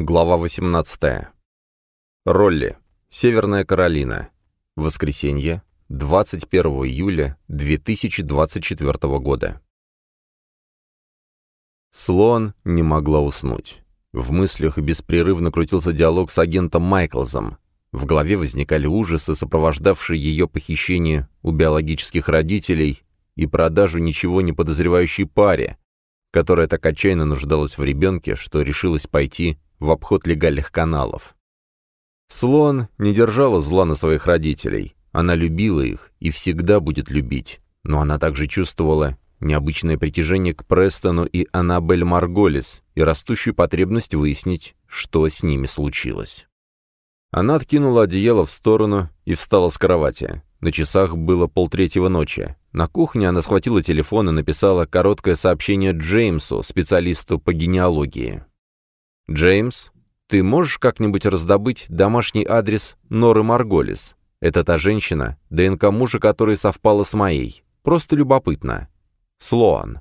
Глава 18. Ролли. Северная Каролина. Воскресенье, 21 июля 2024 года. Слон не могла уснуть. В мыслях беспрерывно крутился диалог с агентом Майклзом. В голове возникали ужасы, сопровождавшие ее похищение у биологических родителей и продажу ничего не подозревающей паре, которая так отчаянно нуждалась в ребенке, что решилась пойти в обход легальных каналов. Слон не держала зла на своих родителей. Она любила их и всегда будет любить. Но она также чувствовала необычное притяжение к Престону и Аннабель Марголис и растущую потребность выяснить, что с ними случилось. Она откинула одеяло в сторону и встала с кровати. На часах было полтретьего ночи. На кухне она схватила телефон и написала короткое сообщение Джеймсу, специалисту по генеалогии. «Джеймс, ты можешь как-нибудь раздобыть домашний адрес Норы Марголис? Это та женщина, ДНК мужа которой совпала с моей. Просто любопытно. Слоан».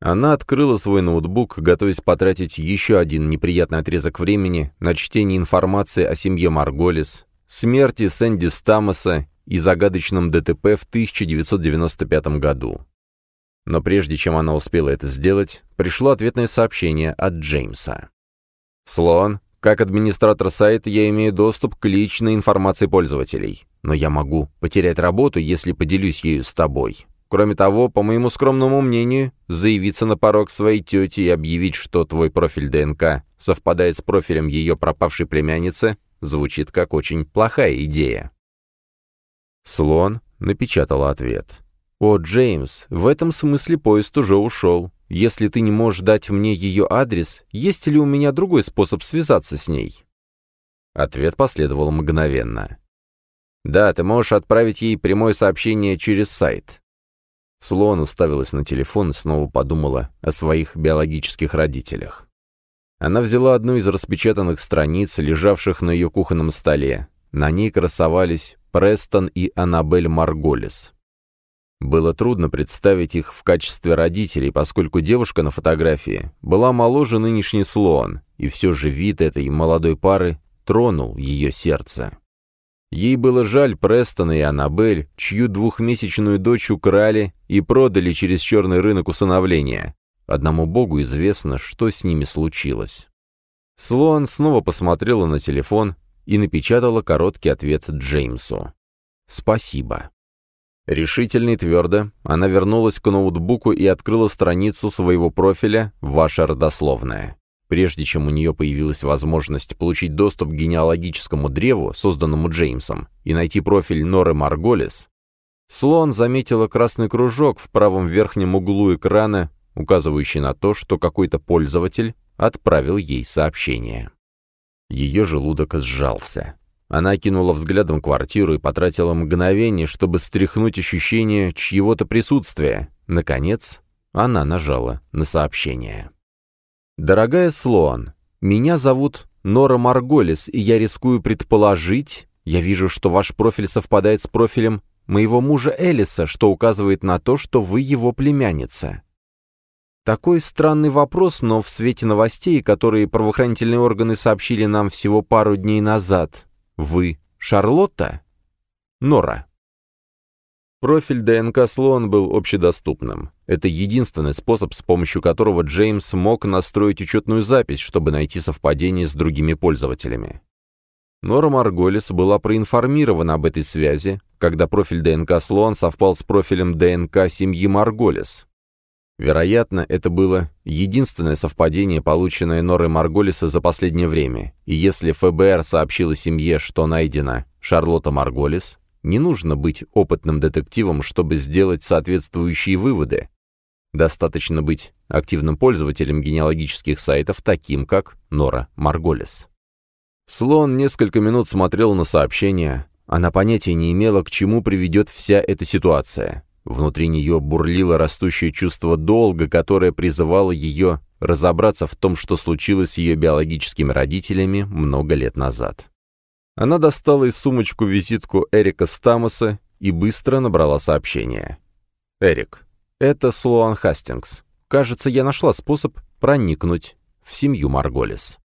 Она открыла свой ноутбук, готовясь потратить еще один неприятный отрезок времени на чтение информации о семье Марголис, смерти Сэнди Стамоса и загадочном ДТП в 1995 году. Но прежде чем она успела это сделать, пришло ответное сообщение от Джеймса. «Слоан, как администратор сайта я имею доступ к личной информации пользователей, но я могу потерять работу, если поделюсь ею с тобой. Кроме того, по моему скромному мнению, заявиться на порог своей тети и объявить, что твой профиль ДНК совпадает с профилем ее пропавшей племянницы, звучит как очень плохая идея». Слон напечатала ответ. «О, Джеймс, в этом смысле поезд уже ушел. Если ты не можешь дать мне ее адрес, есть ли у меня другой способ связаться с ней?» Ответ последовал мгновенно. «Да, ты можешь отправить ей прямое сообщение через сайт». Слон уставилась на телефон и снова подумала о своих биологических родителях. Она взяла одну из распечатанных страниц, лежавших на ее кухонном столе. На ней красовались Престон и Аннабель Марголис. Было трудно представить их в качестве родителей, поскольку девушка на фотографии была моложе нынешней Слоан, и все же вид этой молодой пары тронул ее сердце. Ей было жаль Престона и Аннабель, чью двухмесячную дочь украли и продали через черный рынок усыновления. Одному богу известно, что с ними случилось. Слоан снова посмотрела на телефон и напечатала короткий ответ Джеймсу. «Спасибо». Решительно и твердо она вернулась к ноутбуку и открыла страницу своего профиля «Ваша родословная». Прежде чем у нее появилась возможность получить доступ к генеалогическому древу, созданному Джеймсом, и найти профиль Норы Марголис, Слон заметила красный кружок в правом верхнем углу экрана, указывающий на то, что какой-то пользователь отправил ей сообщение. Ее желудок сжался. Она кинула взглядом квартиру и потратила мгновение, чтобы стряхнуть ощущение чьего-то присутствия. Наконец, она нажала на сообщение. «Дорогая Слоан, меня зовут Нора Марголис, и я рискую предположить, я вижу, что ваш профиль совпадает с профилем моего мужа Элиса, что указывает на то, что вы его племянница. Такой странный вопрос, но в свете новостей, которые правоохранительные органы сообщили нам всего пару дней назад, вы Шарлотта? Нора. Профиль ДНК Слоан был общедоступным. Это единственный способ, с помощью которого Джеймс мог настроить учетную запись, чтобы найти совпадение с другими пользователями. Нора Марголис была проинформирована об этой связи, когда профиль ДНК Слоан совпал с профилем ДНК семьи Марголис. Вероятно, это было единственное совпадение, полученное Норой Марголиса за последнее время, и если ФБР сообщило семье, что найдена Шарлотта Марголис, не нужно быть опытным детективом, чтобы сделать соответствующие выводы. Достаточно быть активным пользователем генеалогических сайтов, таким как Нора Марголис. Слон несколько минут смотрел на сообщение. Она понятия не имела, к чему приведет вся эта ситуация. Внутри нее бурлило растущее чувство долга, которое призывало ее разобраться в том, что случилось с ее биологическими родителями много лет назад. Она достала из сумочку визитку Эрика Стамоса и быстро набрала сообщение. «Эрик, это Слоан Хастингс. Кажется, я нашла способ проникнуть в семью Марголис».